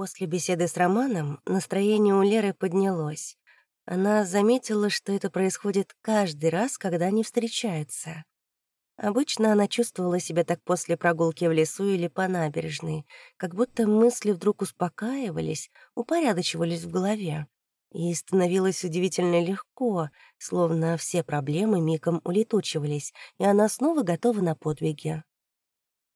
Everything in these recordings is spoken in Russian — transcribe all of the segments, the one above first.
После беседы с Романом настроение у Леры поднялось. Она заметила, что это происходит каждый раз, когда они встречаются. Обычно она чувствовала себя так после прогулки в лесу или по набережной, как будто мысли вдруг успокаивались, упорядочивались в голове. И становилось удивительно легко, словно все проблемы мигом улетучивались, и она снова готова на подвиги.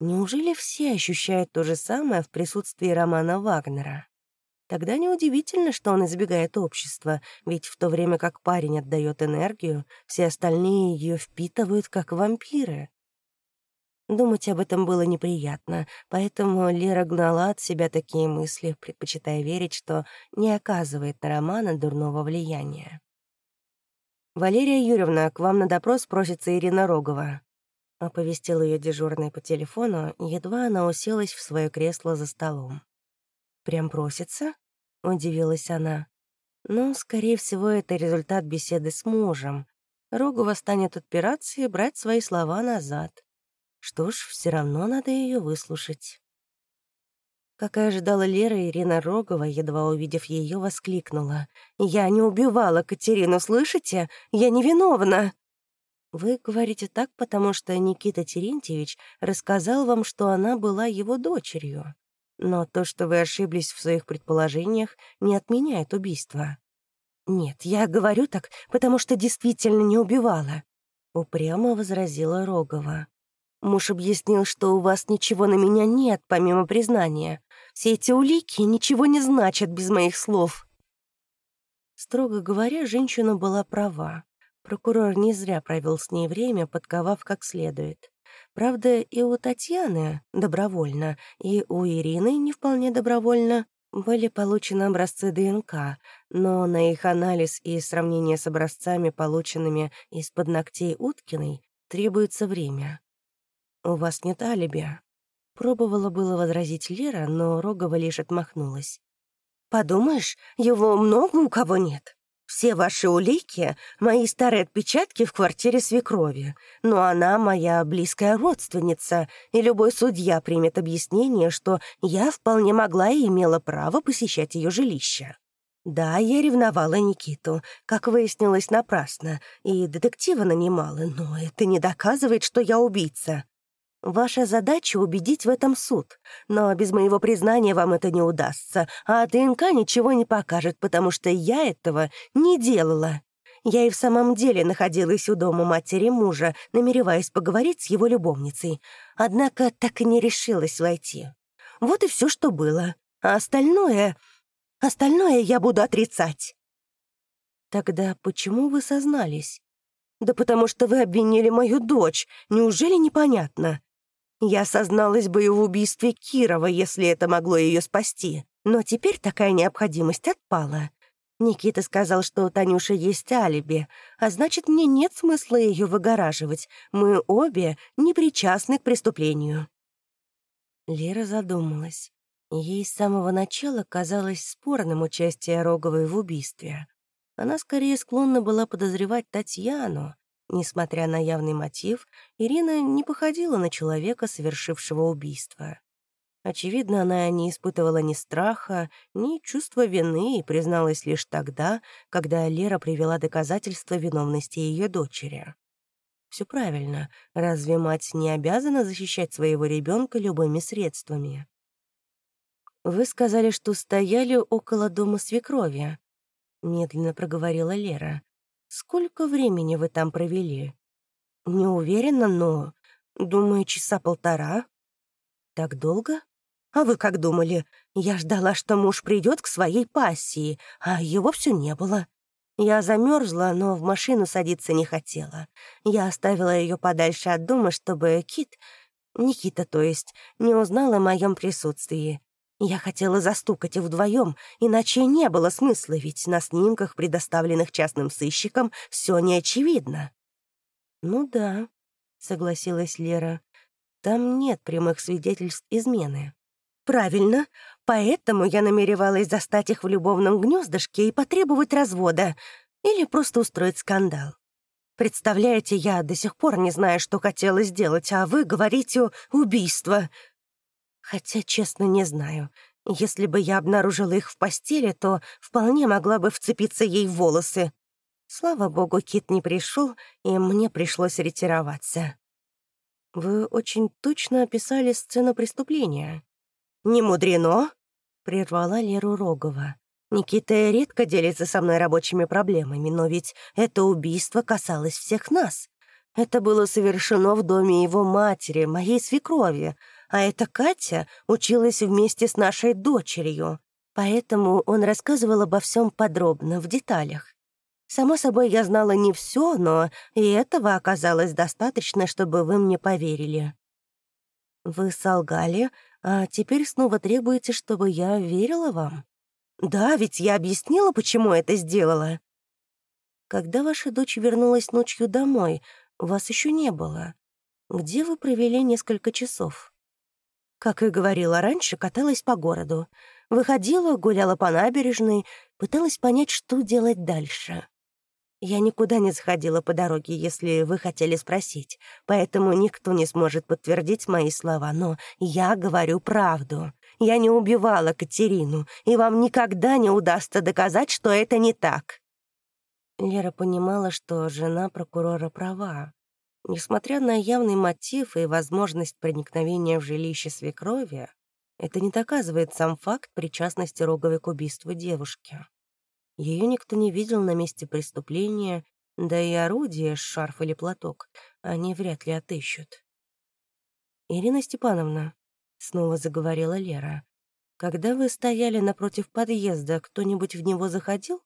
Неужели все ощущают то же самое в присутствии Романа Вагнера? Тогда неудивительно, что он избегает общества, ведь в то время как парень отдает энергию, все остальные ее впитывают как вампиры. Думать об этом было неприятно, поэтому Лера гнала от себя такие мысли, предпочитая верить, что не оказывает на Романа дурного влияния. «Валерия Юрьевна, к вам на допрос просится Ирина Рогова», Оповестил ее дежурный по телефону, едва она уселась в свое кресло за столом. «Прям просится?» — удивилась она. «Ну, скорее всего, это результат беседы с мужем. Рогова станет отпираться и брать свои слова назад. Что ж, все равно надо ее выслушать». Как и ожидала Лера, Ирина Рогова, едва увидев ее, воскликнула. «Я не убивала Катерину, слышите? Я невиновна!» Вы говорите так, потому что Никита Терентьевич рассказал вам, что она была его дочерью. Но то, что вы ошиблись в своих предположениях, не отменяет убийства. Нет, я говорю так, потому что действительно не убивала. Упрямо возразила Рогова. Муж объяснил, что у вас ничего на меня нет, помимо признания. Все эти улики ничего не значат без моих слов. Строго говоря, женщина была права. Прокурор не зря провел с ней время, подковав как следует. Правда, и у Татьяны добровольно, и у Ирины не вполне добровольно были получены образцы ДНК, но на их анализ и сравнение с образцами, полученными из-под ногтей Уткиной, требуется время. «У вас нет алиби», — пробовала было возразить Лера, но Рогова лишь отмахнулась. «Подумаешь, его много у кого нет. Все ваши улики — мои старые отпечатки в квартире свекрови. Но она моя близкая родственница, и любой судья примет объяснение, что я вполне могла и имела право посещать ее жилище. Да, я ревновала Никиту, как выяснилось напрасно, и детектива нанимала, но это не доказывает, что я убийца. Ваша задача — убедить в этом суд, но без моего признания вам это не удастся, а ДНК ничего не покажет, потому что я этого не делала. Я и в самом деле находилась у дома матери мужа, намереваясь поговорить с его любовницей, однако так и не решилась войти. Вот и все, что было. А остальное... Остальное я буду отрицать. Тогда почему вы сознались? Да потому что вы обвинили мою дочь. Неужели непонятно? Я созналась бы и в убийстве Кирова, если это могло ее спасти. Но теперь такая необходимость отпала. Никита сказал, что у Танюши есть алиби, а значит, мне нет смысла ее выгораживать. Мы обе не причастны к преступлению. Лера задумалась. Ей с самого начала казалось спорным участие Роговой в убийстве. Она скорее склонна была подозревать Татьяну, Несмотря на явный мотив, Ирина не походила на человека, совершившего убийство. Очевидно, она не испытывала ни страха, ни чувства вины и призналась лишь тогда, когда Лера привела доказательства виновности ее дочери. Все правильно, разве мать не обязана защищать своего ребенка любыми средствами? «Вы сказали, что стояли около дома свекрови», — медленно проговорила Лера. Сколько времени вы там провели? Не уверена, но, думаю, часа полтора. Так долго? А вы как думали? Я ждала, что муж придет к своей пассии, а его все не было. Я замерзла, но в машину садиться не хотела. Я оставила ее подальше от дома, чтобы Кит, Никита, то есть, не узнал о моем присутствии. Я хотела застукать их вдвоем, иначе не было смысла, ведь на снимках, предоставленных частным сыщикам, все не очевидно. «Ну да», — согласилась Лера, — «там нет прямых свидетельств измены». «Правильно, поэтому я намеревалась застать их в любовном гнездышке и потребовать развода или просто устроить скандал. Представляете, я до сих пор не знаю, что хотела сделать, а вы говорите «убийство». Хотя, честно, не знаю. Если бы я обнаружила их в постели, то вполне могла бы вцепиться ей в волосы. Слава богу, Кит не пришел, и мне пришлось ретироваться. Вы очень точно описали сцену преступления. «Не мудрено», — прервала Леру Рогова. «Никита редко делится со мной рабочими проблемами, но ведь это убийство касалось всех нас. Это было совершено в доме его матери, моей свекрови, а эта Катя училась вместе с нашей дочерью. Поэтому он рассказывал обо всем подробно, в деталях. Само собой, я знала не все, но и этого оказалось достаточно, чтобы вы мне поверили. Вы солгали, а теперь снова требуете, чтобы я верила вам? Да, ведь я объяснила, почему это сделала. Когда ваша дочь вернулась ночью домой, вас еще не было. Где вы провели несколько часов? Как и говорила раньше, каталась по городу. Выходила, гуляла по набережной, пыталась понять, что делать дальше. Я никуда не заходила по дороге, если вы хотели спросить, поэтому никто не сможет подтвердить мои слова, но я говорю правду. Я не убивала Катерину, и вам никогда не удастся доказать, что это не так». Лера понимала, что жена прокурора права. Несмотря на явный мотив и возможность проникновения в жилище свекрови, это не доказывает сам факт причастности Роговой к убийству девушки. Ее никто не видел на месте преступления, да и орудие, шарф или платок, они вряд ли отыщут. «Ирина Степановна», — снова заговорила Лера, «когда вы стояли напротив подъезда, кто-нибудь в него заходил?»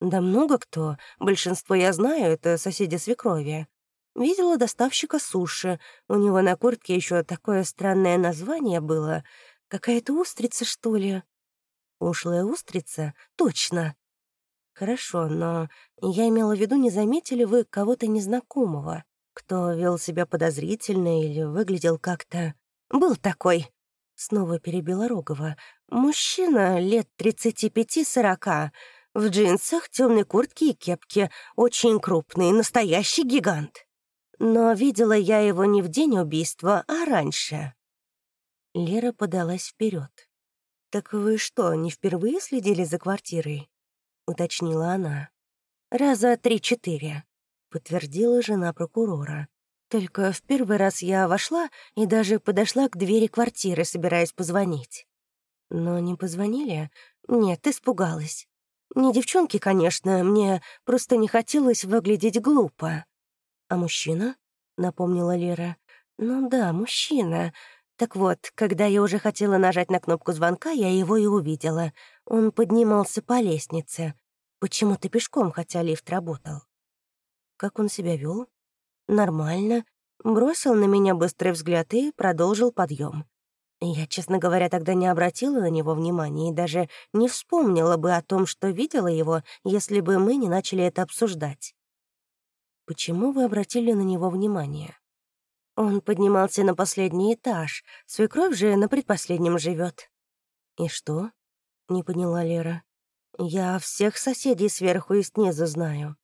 «Да много кто. Большинство я знаю, это соседи свекрови. Видела доставщика суши. У него на куртке еще такое странное название было. Какая-то устрица, что ли? Ушлая устрица? Точно. Хорошо, но я имела в виду, не заметили вы кого-то незнакомого, кто вел себя подозрительно или выглядел как-то... Был такой. Снова перебила Рогова. Мужчина лет 35-40, в джинсах, темной куртке и кепке, очень крупный, настоящий гигант. Но видела я его не в день убийства, а раньше». Лера подалась вперед. «Так вы что, не впервые следили за квартирой?» — уточнила она. «Раза три-четыре», — подтвердила жена прокурора. «Только в первый раз я вошла и даже подошла к двери квартиры, собираясь позвонить. Но не позвонили? Нет, испугалась. Не девчонки, конечно, мне просто не хотелось выглядеть глупо. «А мужчина?» — напомнила Лера. «Ну да, мужчина. Так вот, когда я уже хотела нажать на кнопку звонка, я его и увидела. Он поднимался по лестнице. Почему-то пешком, хотя лифт работал. Как он себя вел? Нормально. Бросил на меня быстрый взгляд и продолжил подъем. Я, честно говоря, тогда не обратила на него внимания и даже не вспомнила бы о том, что видела его, если бы мы не начали это обсуждать. Почему вы обратили на него внимание? Он поднимался на последний этаж, свекровь же на предпоследнем живет. И что? Не поняла Лера. Я всех соседей сверху и снизу знаю,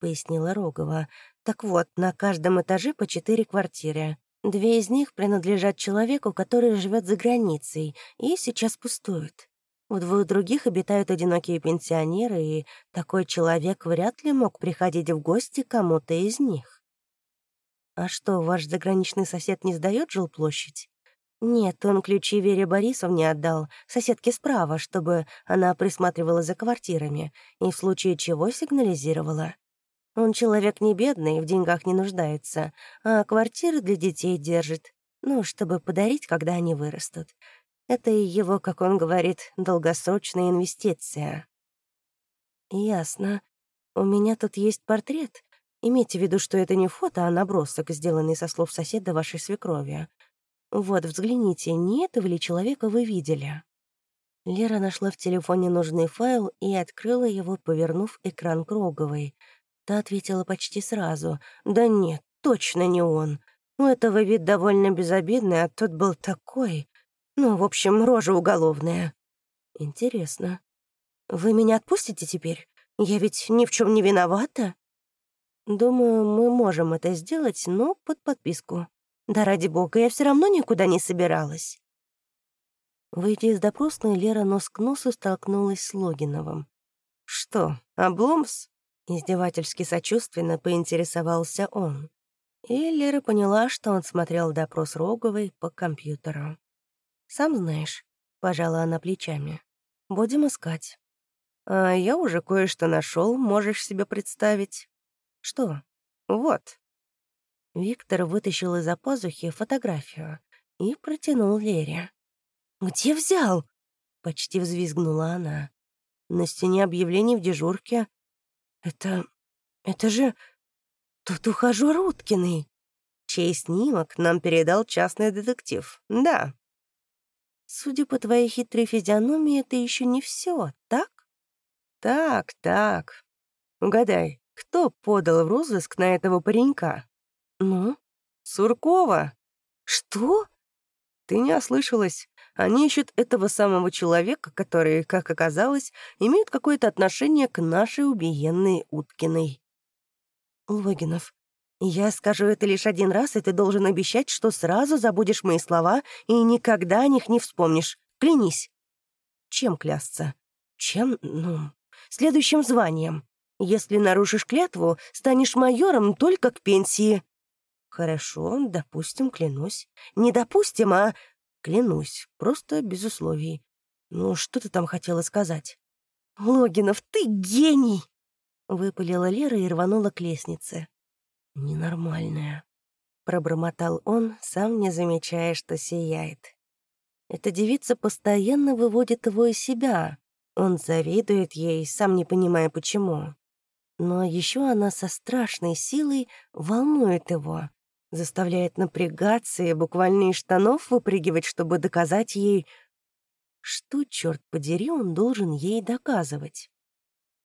пояснила Рогова. Так вот, на каждом этаже по четыре квартиры. Две из них принадлежат человеку, который живет за границей и сейчас пустуют. В двух других обитают одинокие пенсионеры, и такой человек вряд ли мог приходить в гости кому-то из них. «А что, ваш заграничный сосед не сдаёт жилплощадь?» «Нет, он ключи Вере Борисовне отдал, соседке справа, чтобы она присматривала за квартирами и в случае чего сигнализировала. Он человек не бедный, в деньгах не нуждается, а квартиры для детей держит, ну, чтобы подарить, когда они вырастут. Это его, как он говорит, долгосрочная инвестиция. Ясно. У меня тут есть портрет. Имейте в виду, что это не фото, а набросок, сделанный со слов соседа вашей свекрови. Вот, взгляните, не этого ли человека вы видели? Лера нашла в телефоне нужный файл и открыла его, повернув экран Кроговой. Та ответила почти сразу. «Да нет, точно не он. У этого вид довольно безобидный, а тот был такой. Ну, в общем, рожа уголовная. Интересно. Вы меня отпустите теперь? Я ведь ни в чем не виновата. Думаю, мы можем это сделать, но под подписку. Да ради бога, я все равно никуда не собиралась. Выйдя из допросной, Лера нос к носу столкнулась с Логиновым. «Что, обломс?» — издевательски сочувственно поинтересовался он. И Лера поняла, что он смотрел допрос Роговой по компьютеру. «Сам знаешь», — пожала она плечами. «Будем искать». «А я уже кое-что нашел, можешь себе представить». «Что?» «Вот». Виктор вытащил из-за пазухи фотографию и протянул Лере. «Где взял?» — почти взвизгнула она. «На стене объявлений в дежурке. Это... это же... тут ухажер Уткиный, чей снимок нам передал частный детектив. Да». «Судя по твоей хитрой физиономии, это еще не все, так?» «Так, так. Угадай, кто подал в розыск на этого паренька?» «Ну?» «Суркова». «Что?» «Ты не ослышалась. Они ищут этого самого человека, который, как оказалось, имеет какое-то отношение к нашей убиенной Уткиной». «Логинов, я скажу это лишь один раз, и ты должен обещать, что сразу забудешь мои слова и никогда о них не вспомнишь. Клянись». «Чем клясться?» «Чем? Ну, следующим званием. Если нарушишь клятву, станешь майором только к пенсии». «Хорошо, допустим, клянусь. Не допустим, а клянусь, просто без условий. Ну, что ты там хотела сказать?» «Логинов, ты гений!» — выпалила Лера и рванула к лестнице. «Ненормальная», — пробормотал он, сам не замечая, что сияет. Эта девица постоянно выводит его из себя. Он завидует ей, сам не понимая почему. Но еще она со страшной силой волнует его заставляет напрягаться и буквально из штанов выпрыгивать, чтобы доказать ей... Что, черт подери, он должен ей доказывать?